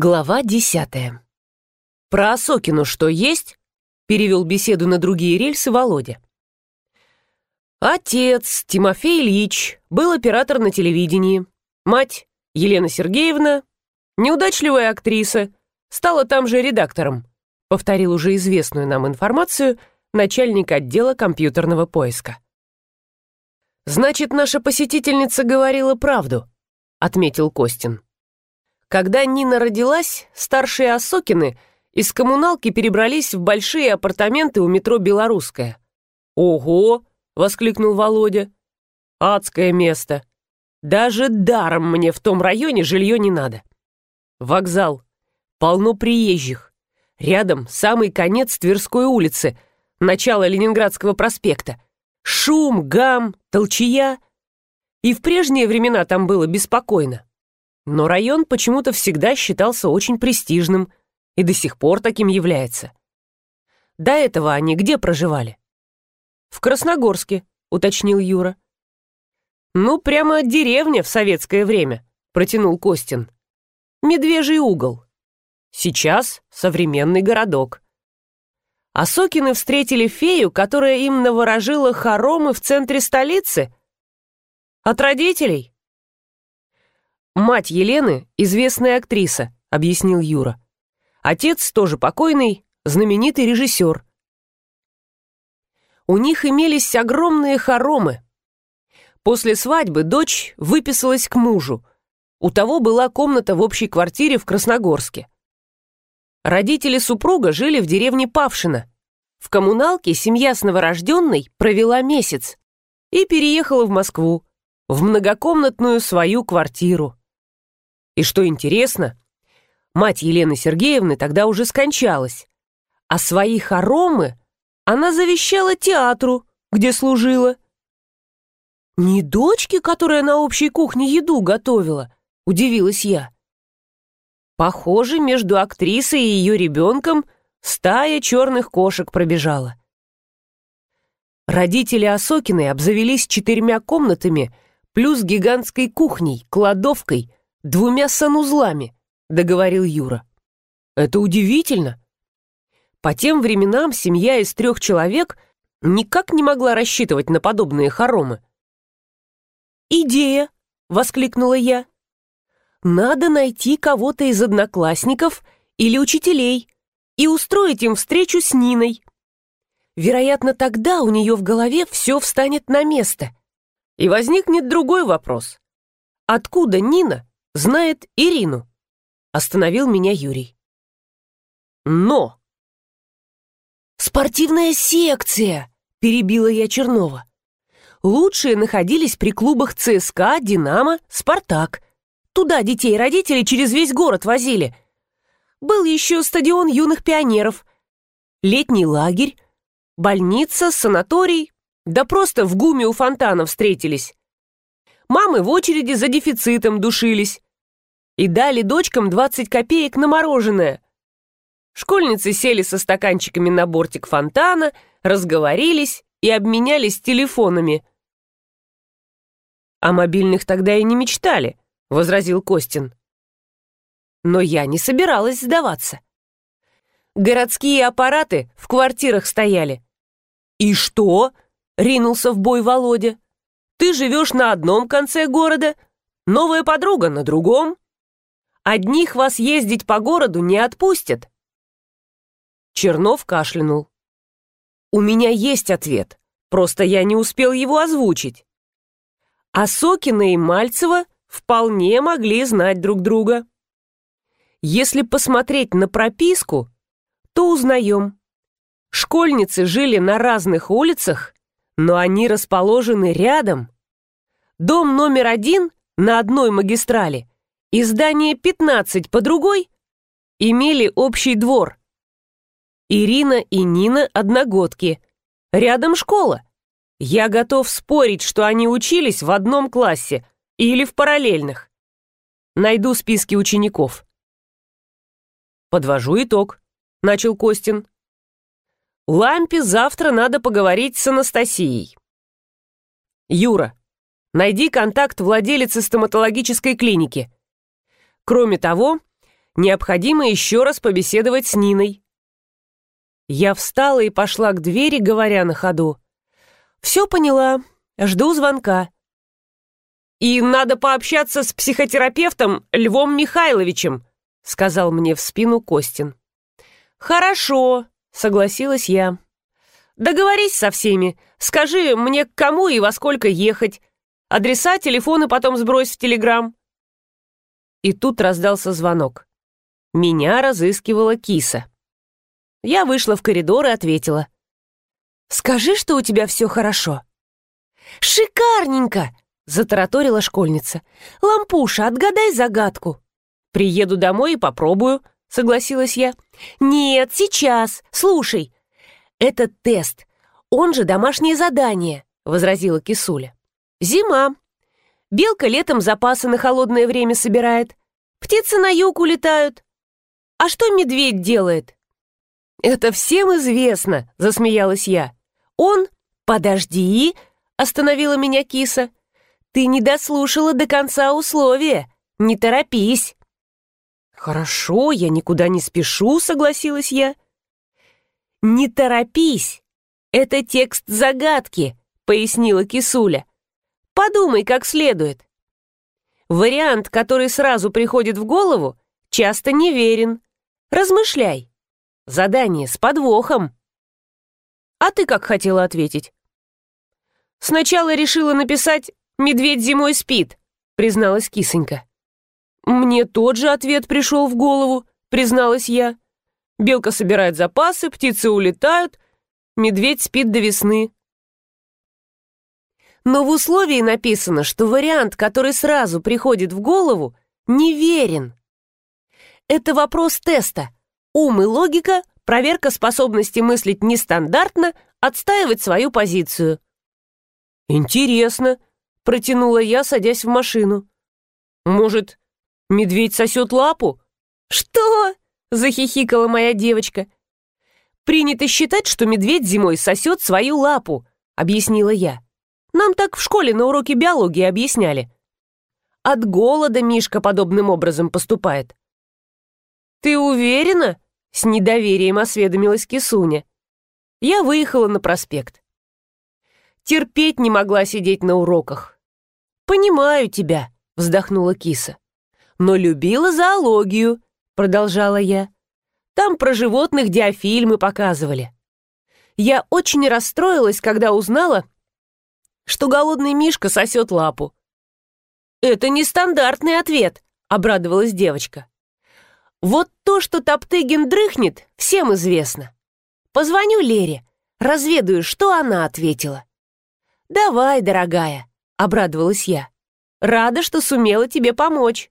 Глава десятая. «Про Осокину что есть?» — перевел беседу на другие рельсы Володя. Отец, Тимофей Ильич, был оператор на телевидении. Мать, Елена Сергеевна, неудачливая актриса, стала там же редактором, повторил уже известную нам информацию начальник отдела компьютерного поиска. «Значит, наша посетительница говорила правду», — отметил Костин. Когда Нина родилась, старшие Осокины из коммуналки перебрались в большие апартаменты у метро «Белорусская». «Ого!» — воскликнул Володя. «Адское место! Даже даром мне в том районе жилье не надо. Вокзал. Полно приезжих. Рядом самый конец Тверской улицы, начало Ленинградского проспекта. Шум, гам, толчья. И в прежние времена там было беспокойно. Но район почему-то всегда считался очень престижным и до сих пор таким является. До этого они где проживали? В Красногорске, уточнил Юра. Ну, прямо деревня в советское время, протянул Костин. Медвежий угол. Сейчас современный городок. А Сокины встретили фею, которая им наворожила хоромы в центре столицы? От родителей? «Мать Елены — известная актриса», — объяснил Юра. «Отец тоже покойный, знаменитый режиссер». У них имелись огромные хоромы. После свадьбы дочь выписалась к мужу. У того была комната в общей квартире в Красногорске. Родители супруга жили в деревне Павшино. В коммуналке семья с новорожденной провела месяц и переехала в Москву, в многокомнатную свою квартиру. И что интересно, мать Елены Сергеевны тогда уже скончалась, а свои хоромы она завещала театру, где служила. «Не дочке, которая на общей кухне еду готовила?» — удивилась я. Похоже, между актрисой и ее ребенком стая черных кошек пробежала. Родители Осокиной обзавелись четырьмя комнатами плюс гигантской кухней, кладовкой, двумя санузлами», — договорил Юра. «Это удивительно. По тем временам семья из трех человек никак не могла рассчитывать на подобные хоромы». «Идея!» — воскликнула я. «Надо найти кого-то из одноклассников или учителей и устроить им встречу с Ниной. Вероятно, тогда у нее в голове все встанет на место. И возникнет другой вопрос. Откуда Нина знает Ирину. Остановил меня Юрий. Но! Спортивная секция! Перебила я Чернова. Лучшие находились при клубах ЦСКА, Динамо, Спартак. Туда детей родители через весь город возили. Был еще стадион юных пионеров, летний лагерь, больница, санаторий, да просто в гуме у фонтана встретились. Мамы в очереди за дефицитом душились. И дали дочкам 20 копеек на мороженое. Школьницы сели со стаканчиками на бортик фонтана, разговорились и обменялись телефонами. «О мобильных тогда и не мечтали», — возразил Костин. Но я не собиралась сдаваться. Городские аппараты в квартирах стояли. «И что?» — ринулся в бой Володя. Ты живешь на одном конце города, новая подруга на другом. Одних вас ездить по городу не отпустят. Чернов кашлянул. У меня есть ответ, просто я не успел его озвучить. А Сокина и Мальцева вполне могли знать друг друга. Если посмотреть на прописку, то узнаем. Школьницы жили на разных улицах но они расположены рядом. Дом номер один на одной магистрали и здание 15 по другой имели общий двор. Ирина и Нина одногодки. Рядом школа. Я готов спорить, что они учились в одном классе или в параллельных. Найду списки учеников. Подвожу итог, начал Костин. Лампе завтра надо поговорить с Анастасией. Юра, найди контакт владелицы стоматологической клиники. Кроме того, Необходимо еще раз побеседовать с Ниной. Я встала и пошла к двери, говоря на ходу. «Все поняла. Жду звонка». «И надо пообщаться с психотерапевтом Львом Михайловичем», сказал мне в спину Костин. «Хорошо», — согласилась я. «Договорись со всеми. Скажи мне, к кому и во сколько ехать. Адреса, телефоны потом сбрось в Телеграм». И тут раздался звонок. Меня разыскивала киса. Я вышла в коридор и ответила. «Скажи, что у тебя все хорошо». «Шикарненько!» — затараторила школьница. «Лампуша, отгадай загадку». «Приеду домой и попробую», — согласилась я. «Нет, сейчас. Слушай. Этот тест, он же домашнее задание», — возразила кисуля. «Зима. Белка летом запасы на холодное время собирает. Птицы на юг улетают. А что медведь делает?» «Это всем известно», — засмеялась я. «Он...» «Подожди!» — остановила меня киса. «Ты не дослушала до конца условия. Не торопись!» «Хорошо, я никуда не спешу», — согласилась я. «Не торопись! Это текст загадки», — пояснила кисуля. «Подумай как следует. Вариант, который сразу приходит в голову, часто неверен. Размышляй. Задание с подвохом». «А ты как хотела ответить?» «Сначала решила написать «Медведь зимой спит», — призналась кисонька. «Мне тот же ответ пришел в голову», — призналась я. «Белка собирает запасы, птицы улетают, медведь спит до весны». Но в условии написано, что вариант, который сразу приходит в голову, неверен. Это вопрос теста. Ум и логика, проверка способности мыслить нестандартно, отстаивать свою позицию. «Интересно», — протянула я, садясь в машину. «Может, Медведь сосет лапу? Что? Захихикала моя девочка. Принято считать, что медведь зимой сосет свою лапу, объяснила я. Нам так в школе на уроке биологии объясняли. От голода Мишка подобным образом поступает. Ты уверена? С недоверием осведомилась Кисуня. Я выехала на проспект. Терпеть не могла сидеть на уроках. «Понимаю тебя», — вздохнула киса но любила зоологию», — продолжала я. «Там про животных диафильмы показывали». Я очень расстроилась, когда узнала, что голодный мишка сосет лапу. «Это нестандартный ответ», — обрадовалась девочка. «Вот то, что Топтыгин дрыхнет, всем известно. Позвоню Лере, разведаю, что она ответила». «Давай, дорогая», — обрадовалась я. «Рада, что сумела тебе помочь».